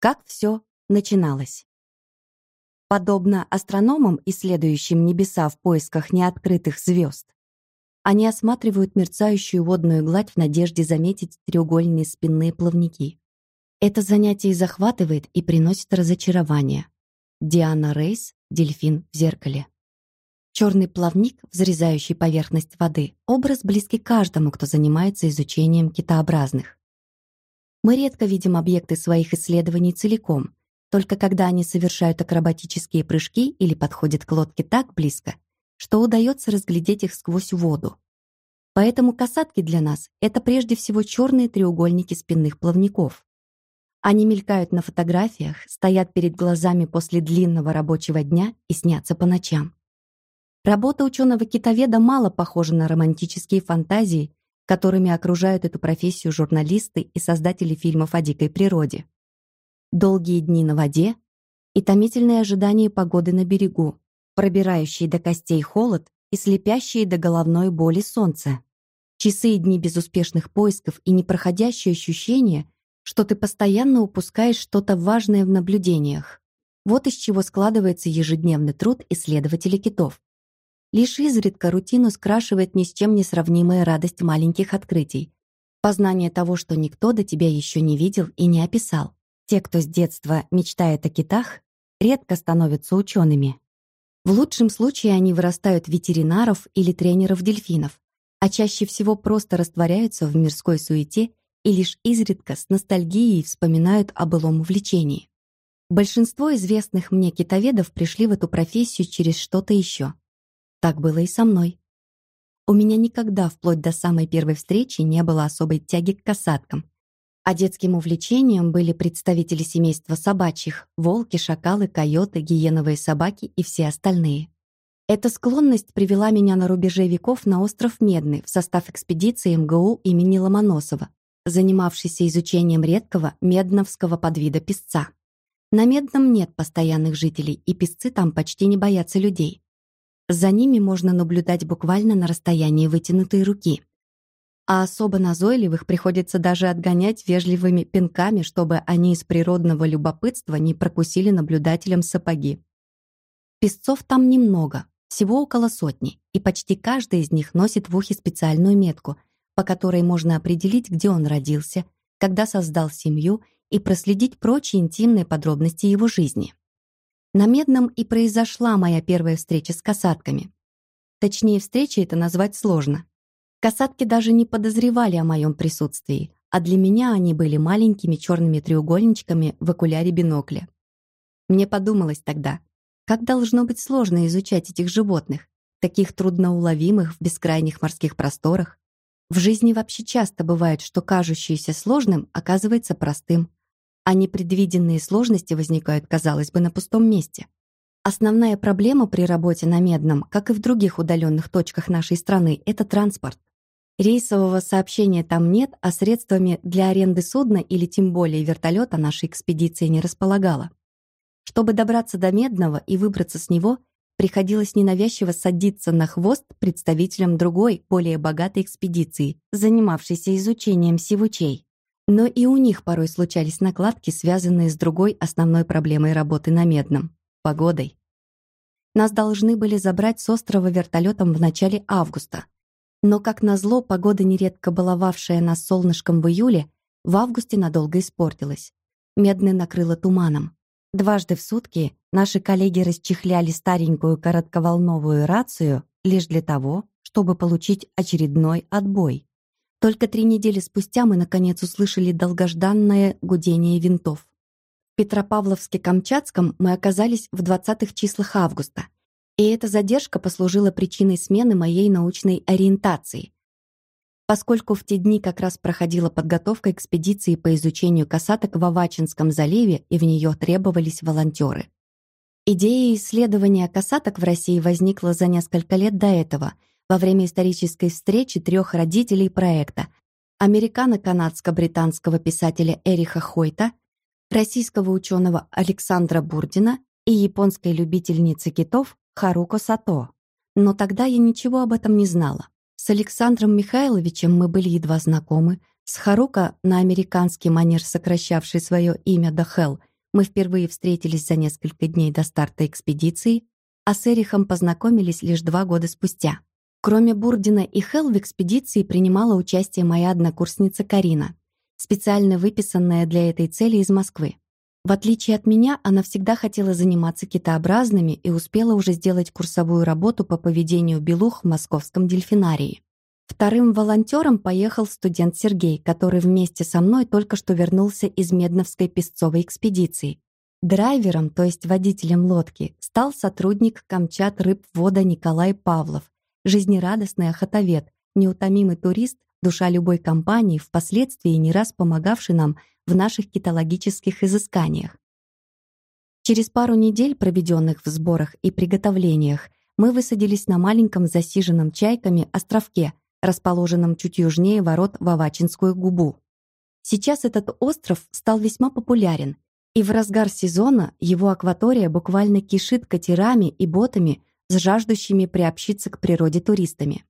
Как все начиналось. Подобно астрономам, исследующим небеса в поисках неоткрытых звезд, они осматривают мерцающую водную гладь в надежде заметить треугольные спинные плавники. Это занятие захватывает и приносит разочарование. Диана Рейс «Дельфин в зеркале». Черный плавник, взрезающий поверхность воды, образ близкий каждому, кто занимается изучением китообразных. Мы редко видим объекты своих исследований целиком, только когда они совершают акробатические прыжки или подходят к лодке так близко, что удается разглядеть их сквозь воду. Поэтому касатки для нас — это прежде всего черные треугольники спинных плавников. Они мелькают на фотографиях, стоят перед глазами после длинного рабочего дня и снятся по ночам. Работа ученого-китоведа мало похожа на романтические фантазии, которыми окружают эту профессию журналисты и создатели фильмов о дикой природе. Долгие дни на воде и томительное ожидание погоды на берегу, пробирающие до костей холод и слепящие до головной боли солнце. Часы и дни безуспешных поисков и непроходящее ощущение, что ты постоянно упускаешь что-то важное в наблюдениях. Вот из чего складывается ежедневный труд исследователей китов. Лишь изредка рутину скрашивает ни с чем не сравнимая радость маленьких открытий. Познание того, что никто до тебя еще не видел и не описал. Те, кто с детства мечтает о китах, редко становятся учеными. В лучшем случае они вырастают ветеринаров или тренеров дельфинов, а чаще всего просто растворяются в мирской суете и лишь изредка с ностальгией вспоминают о былом увлечении. Большинство известных мне китоведов пришли в эту профессию через что-то еще. Так было и со мной. У меня никогда, вплоть до самой первой встречи, не было особой тяги к касаткам. А детским увлечением были представители семейства собачьих — волки, шакалы, койоты, гиеновые собаки и все остальные. Эта склонность привела меня на рубеже веков на остров Медный в состав экспедиции МГУ имени Ломоносова, занимавшейся изучением редкого медновского подвида песца. На Медном нет постоянных жителей, и песцы там почти не боятся людей. За ними можно наблюдать буквально на расстоянии вытянутой руки. А особо назойливых приходится даже отгонять вежливыми пинками, чтобы они из природного любопытства не прокусили наблюдателям сапоги. Песцов там немного, всего около сотни, и почти каждый из них носит в ухе специальную метку, по которой можно определить, где он родился, когда создал семью и проследить прочие интимные подробности его жизни. На Медном и произошла моя первая встреча с касатками. Точнее, встречей это назвать сложно. Касатки даже не подозревали о моем присутствии, а для меня они были маленькими черными треугольничками в окуляре бинокля. Мне подумалось тогда, как должно быть сложно изучать этих животных, таких трудноуловимых в бескрайних морских просторах. В жизни вообще часто бывает, что кажущееся сложным оказывается простым, а непредвиденные сложности возникают, казалось бы, на пустом месте. Основная проблема при работе на Медном, как и в других удаленных точках нашей страны, это транспорт. Рейсового сообщения там нет, а средствами для аренды судна или тем более вертолета нашей экспедиции не располагала. Чтобы добраться до Медного и выбраться с него, приходилось ненавязчиво садиться на хвост представителям другой, более богатой экспедиции, занимавшейся изучением сивучей. Но и у них порой случались накладки, связанные с другой основной проблемой работы на Медном — погодой. Нас должны были забрать с острова вертолетом в начале августа. Но, как назло, погода, нередко баловавшая нас солнышком в июле, в августе надолго испортилась. Медный накрыло туманом. Дважды в сутки наши коллеги расчехляли старенькую коротковолновую рацию лишь для того, чтобы получить очередной отбой. Только три недели спустя мы, наконец, услышали долгожданное гудение винтов. В Петропавловске-Камчатском мы оказались в 20-х числах августа, и эта задержка послужила причиной смены моей научной ориентации, поскольку в те дни как раз проходила подготовка экспедиции по изучению касаток в Авачинском заливе, и в нее требовались волонтеры. Идея исследования касаток в России возникла за несколько лет до этого — во время исторической встречи трех родителей проекта американо-канадско-британского писателя Эриха Хойта, российского ученого Александра Бурдина и японской любительницы китов Харуко Сато. Но тогда я ничего об этом не знала. С Александром Михайловичем мы были едва знакомы, с Харуко, на американский манер сокращавший свое имя до Хелл, Мы впервые встретились за несколько дней до старта экспедиции, а с Эрихом познакомились лишь два года спустя. Кроме Бурдина и Хелл в экспедиции принимала участие моя однокурсница Карина, специально выписанная для этой цели из Москвы. В отличие от меня, она всегда хотела заниматься китообразными и успела уже сделать курсовую работу по поведению белух в московском дельфинарии. Вторым волонтером поехал студент Сергей, который вместе со мной только что вернулся из Медновской песцовой экспедиции. Драйвером, то есть водителем лодки, стал сотрудник Камчат рыбвода Николай Павлов, жизнерадостный охотовед, неутомимый турист, душа любой компании, впоследствии не раз помогавший нам в наших китологических изысканиях. Через пару недель, проведенных в сборах и приготовлениях, мы высадились на маленьком засиженном чайками островке, расположенном чуть южнее ворот в Авачинскую губу. Сейчас этот остров стал весьма популярен, и в разгар сезона его акватория буквально кишит катерами и ботами с жаждущими приобщиться к природе туристами.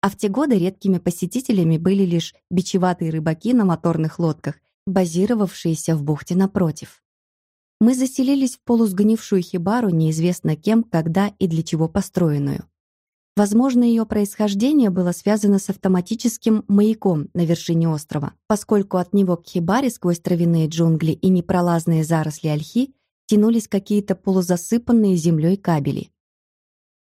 А в те годы редкими посетителями были лишь бичеватые рыбаки на моторных лодках базировавшиеся в бухте напротив. Мы заселились в полусгнившую хибару, неизвестно кем, когда и для чего построенную. Возможно, ее происхождение было связано с автоматическим маяком на вершине острова, поскольку от него к хибаре сквозь травяные джунгли и непролазные заросли ольхи тянулись какие-то полузасыпанные землей кабели.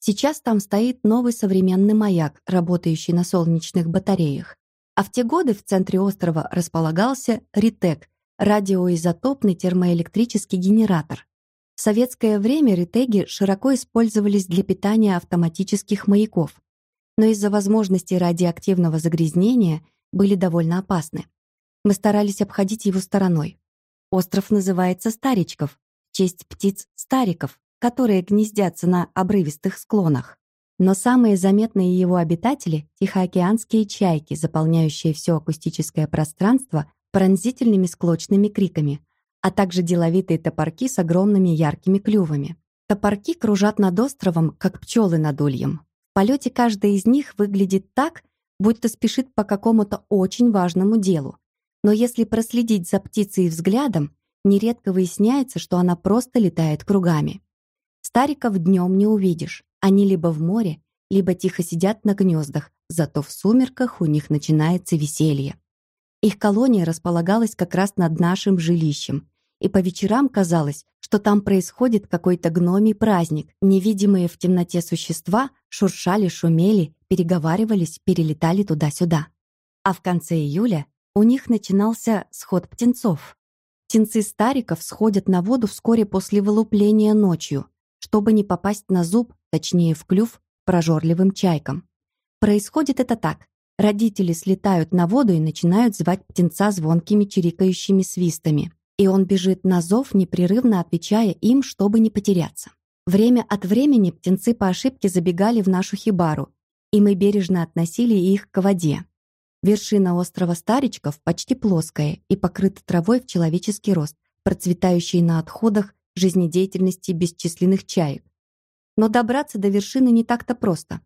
Сейчас там стоит новый современный маяк, работающий на солнечных батареях. А в те годы в центре острова располагался РИТЕК — радиоизотопный термоэлектрический генератор. В советское время РИТЕГи широко использовались для питания автоматических маяков, но из-за возможности радиоактивного загрязнения были довольно опасны. Мы старались обходить его стороной. Остров называется Старичков, в честь птиц стариков, которые гнездятся на обрывистых склонах. Но самые заметные его обитатели — тихоокеанские чайки, заполняющие все акустическое пространство пронзительными склочными криками, а также деловитые топорки с огромными яркими клювами. Топорки кружат над островом, как пчелы над ульем. В полете каждая из них выглядит так, будто спешит по какому-то очень важному делу. Но если проследить за птицей взглядом, нередко выясняется, что она просто летает кругами. Стариков днем не увидишь, они либо в море, либо тихо сидят на гнездах, зато в сумерках у них начинается веселье. Их колония располагалась как раз над нашим жилищем, и по вечерам казалось, что там происходит какой-то гномий праздник. Невидимые в темноте существа шуршали, шумели, переговаривались, перелетали туда-сюда. А в конце июля у них начинался сход птенцов. Птенцы стариков сходят на воду вскоре после вылупления ночью, чтобы не попасть на зуб точнее в клюв, прожорливым чайкам. Происходит это так. Родители слетают на воду и начинают звать птенца звонкими чирикающими свистами. И он бежит на зов, непрерывно отвечая им, чтобы не потеряться. Время от времени птенцы по ошибке забегали в нашу хибару, и мы бережно относили их к воде. Вершина острова Старичков почти плоская и покрыта травой в человеческий рост, процветающей на отходах жизнедеятельности бесчисленных чаек. Но добраться до вершины не так-то просто.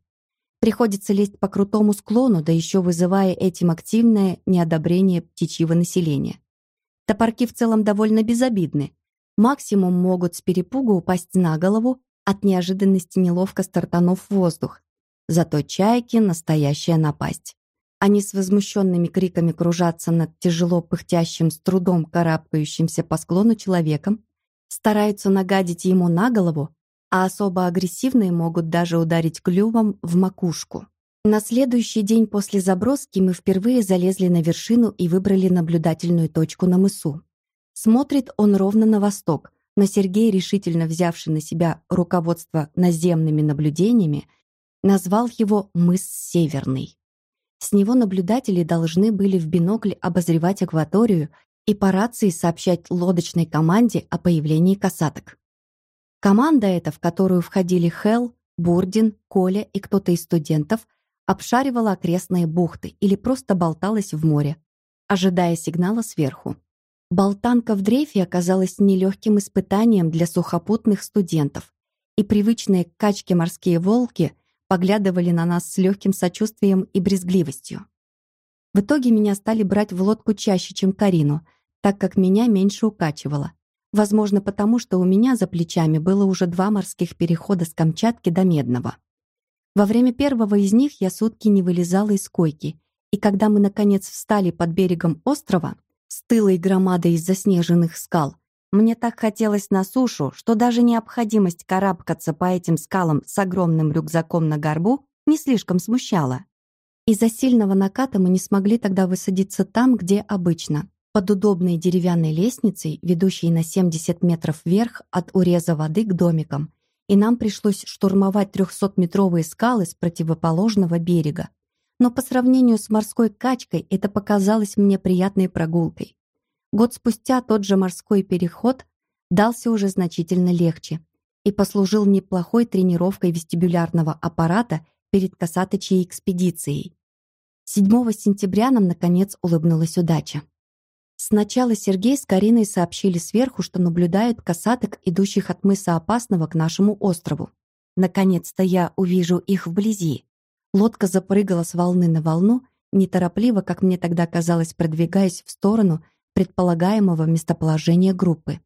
Приходится лезть по крутому склону, да еще вызывая этим активное неодобрение птичьего населения. Топорки в целом довольно безобидны. Максимум могут с перепугу упасть на голову, от неожиданности неловко стартанув в воздух. Зато чайки — настоящая напасть. Они с возмущенными криками кружатся над тяжело пыхтящим, с трудом карабкающимся по склону человеком, стараются нагадить ему на голову, а особо агрессивные могут даже ударить клювом в макушку. На следующий день после заброски мы впервые залезли на вершину и выбрали наблюдательную точку на мысу. Смотрит он ровно на восток, но Сергей, решительно взявший на себя руководство наземными наблюдениями, назвал его «мыс Северный». С него наблюдатели должны были в бинокль обозревать акваторию и по рации сообщать лодочной команде о появлении касаток. Команда эта, в которую входили Хелл, Бурдин, Коля и кто-то из студентов, обшаривала окрестные бухты или просто болталась в море, ожидая сигнала сверху. Болтанка в дрейфе оказалась нелегким испытанием для сухопутных студентов, и привычные к качке морские волки поглядывали на нас с легким сочувствием и брезгливостью. В итоге меня стали брать в лодку чаще, чем Карину, так как меня меньше укачивало, Возможно, потому что у меня за плечами было уже два морских перехода с Камчатки до Медного. Во время первого из них я сутки не вылезала из койки, и когда мы, наконец, встали под берегом острова, с тылой громадой из заснеженных скал, мне так хотелось на сушу, что даже необходимость карабкаться по этим скалам с огромным рюкзаком на горбу не слишком смущала. Из-за сильного наката мы не смогли тогда высадиться там, где обычно, под удобной деревянной лестницей, ведущей на 70 метров вверх от уреза воды к домикам, и нам пришлось штурмовать 300-метровые скалы с противоположного берега. Но по сравнению с морской качкой это показалось мне приятной прогулкой. Год спустя тот же морской переход дался уже значительно легче и послужил неплохой тренировкой вестибулярного аппарата перед косаточьей экспедицией. 7 сентября нам, наконец, улыбнулась удача. Сначала Сергей с Кариной сообщили сверху, что наблюдают касаток, идущих от мыса Опасного к нашему острову. Наконец-то я увижу их вблизи. Лодка запрыгала с волны на волну, неторопливо, как мне тогда казалось, продвигаясь в сторону предполагаемого местоположения группы.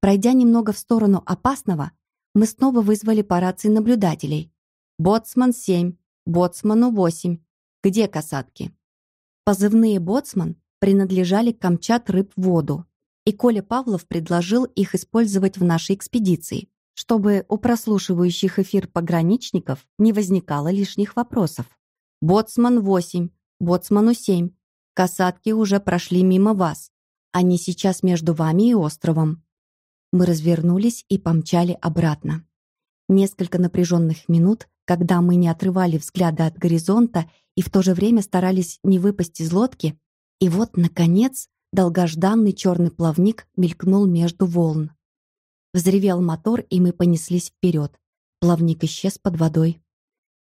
Пройдя немного в сторону Опасного, мы снова вызвали по рации наблюдателей. «Боцман 7», «Боцману 8», где касатки? Позывные «Боцман» принадлежали Камчат рыб воду, и Коля Павлов предложил их использовать в нашей экспедиции, чтобы у прослушивающих эфир пограничников не возникало лишних вопросов. «Боцман 8», «Боцману 7», «Касатки уже прошли мимо вас. Они сейчас между вами и островом». Мы развернулись и помчали обратно. Несколько напряженных минут, когда мы не отрывали взгляда от горизонта и в то же время старались не выпасть из лодки, и вот, наконец, долгожданный черный плавник мелькнул между волн. Взревел мотор, и мы понеслись вперед. Плавник исчез под водой.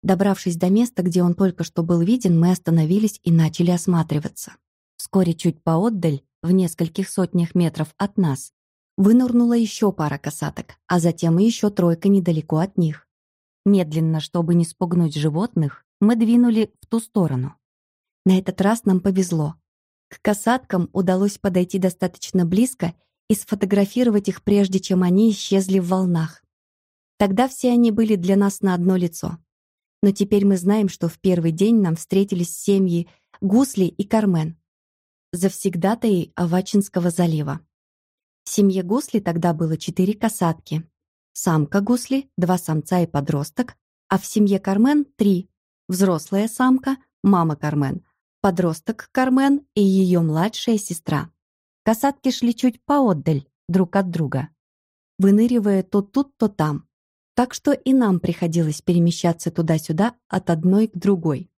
Добравшись до места, где он только что был виден, мы остановились и начали осматриваться. Вскоре чуть поотдаль, в нескольких сотнях метров от нас, вынырнула еще пара касаток, а затем и еще тройка недалеко от них. Медленно, чтобы не спугнуть животных, мы двинули в ту сторону. На этот раз нам повезло. К касаткам удалось подойти достаточно близко и сфотографировать их, прежде чем они исчезли в волнах. Тогда все они были для нас на одно лицо. Но теперь мы знаем, что в первый день нам встретились семьи Гусли и Кармен, завсегдатаи Авачинского залива. В семье Гусли тогда было четыре касатки. Самка Гусли, два самца и подросток, а в семье Кармен — три взрослая самка, мама Кармен, подросток Кармен и ее младшая сестра. Касатки шли чуть поотдаль друг от друга, выныривая то тут, то там. Так что и нам приходилось перемещаться туда-сюда от одной к другой.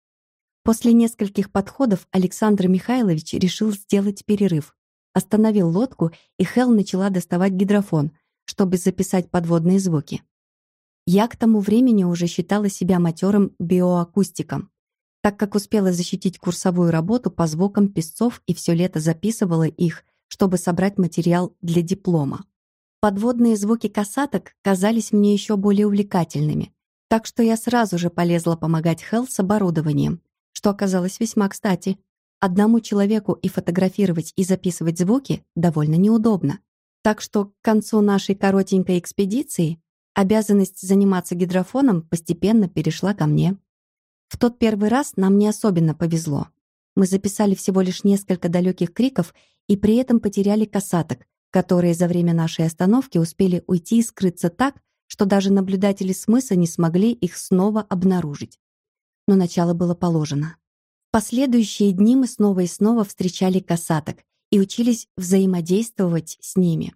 После нескольких подходов Александр Михайлович решил сделать перерыв. Остановил лодку, и Хел начала доставать гидрофон, чтобы записать подводные звуки. Я к тому времени уже считала себя матерым биоакустиком, так как успела защитить курсовую работу по звукам песцов и все лето записывала их, чтобы собрать материал для диплома. Подводные звуки касаток казались мне еще более увлекательными, так что я сразу же полезла помогать Хелл с оборудованием, что оказалось весьма кстати. Одному человеку и фотографировать, и записывать звуки довольно неудобно. Так что к концу нашей коротенькой экспедиции Обязанность заниматься гидрофоном постепенно перешла ко мне. В тот первый раз нам не особенно повезло. Мы записали всего лишь несколько далеких криков и при этом потеряли касаток, которые за время нашей остановки успели уйти и скрыться так, что даже наблюдатели смысла не смогли их снова обнаружить. Но начало было положено. В последующие дни мы снова и снова встречали касаток и учились взаимодействовать с ними.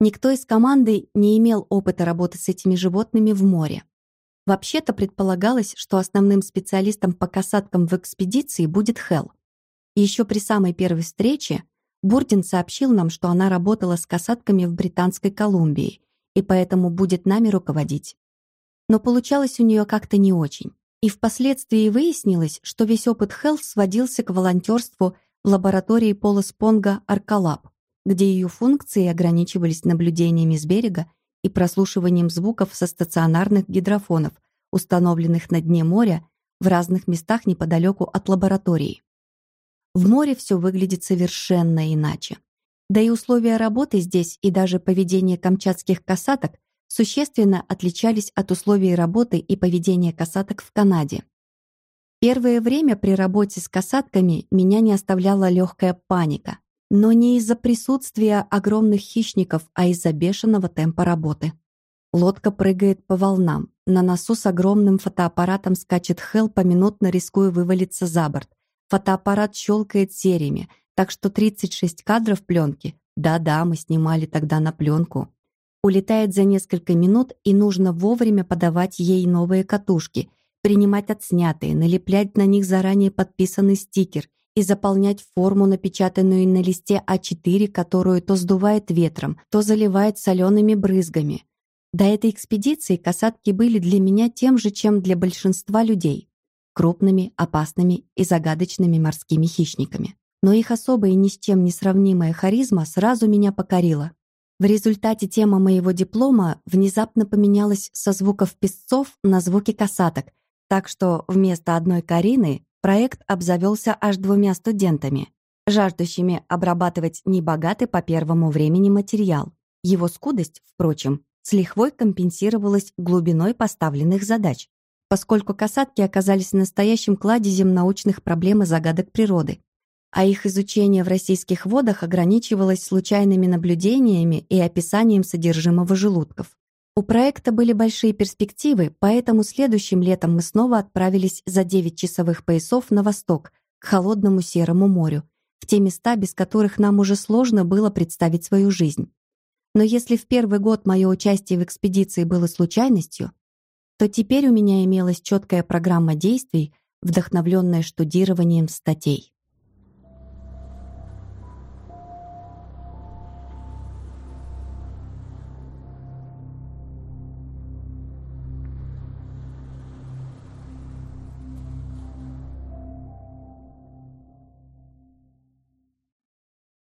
Никто из команды не имел опыта работы с этими животными в море. Вообще-то предполагалось, что основным специалистом по касаткам в экспедиции будет Хел. Еще при самой первой встрече Бурдин сообщил нам, что она работала с касатками в Британской Колумбии и поэтому будет нами руководить. Но получалось у нее как-то не очень. И впоследствии выяснилось, что весь опыт Хелл сводился к волонтерству в лаборатории Пола Спонга «Аркалаб», где ее функции ограничивались наблюдениями с берега и прослушиванием звуков со стационарных гидрофонов, установленных на дне моря в разных местах неподалеку от лаборатории. В море все выглядит совершенно иначе. Да и условия работы здесь и даже поведение камчатских касаток существенно отличались от условий работы и поведения касаток в Канаде. Первое время при работе с касатками меня не оставляла легкая паника, но не из-за присутствия огромных хищников, а из-за бешеного темпа работы. Лодка прыгает по волнам, на носу с огромным фотоаппаратом скачет Хелл, поминутно рискуя вывалиться за борт. Фотоаппарат щелкает сериями, так что 36 кадров пленки, да-да, мы снимали тогда на пленку, улетает за несколько минут, и нужно вовремя подавать ей новые катушки, принимать отснятые, налеплять на них заранее подписанный стикер и заполнять форму, напечатанную на листе А4, которую то сдувает ветром, то заливает солеными брызгами. До этой экспедиции касатки были для меня тем же, чем для большинства людей — крупными, опасными и загадочными морскими хищниками. Но их особая и ни с чем не сравнимая харизма сразу меня покорила. В результате тема моего диплома внезапно поменялась со звуков песцов на звуки касаток, так что вместо одной Карины проект обзавелся аж двумя студентами, жаждущими обрабатывать небогатый по первому времени материал. Его скудость, впрочем, с лихвой компенсировалась глубиной поставленных задач, поскольку касатки оказались настоящим кладезем научных проблем и загадок природы а их изучение в российских водах ограничивалось случайными наблюдениями и описанием содержимого желудков. У проекта были большие перспективы, поэтому следующим летом мы снова отправились за 9 часовых поясов на восток, к холодному Серому морю, в те места, без которых нам уже сложно было представить свою жизнь. Но если в первый год мое участие в экспедиции было случайностью, то теперь у меня имелась четкая программа действий, вдохновленная штудированием статей.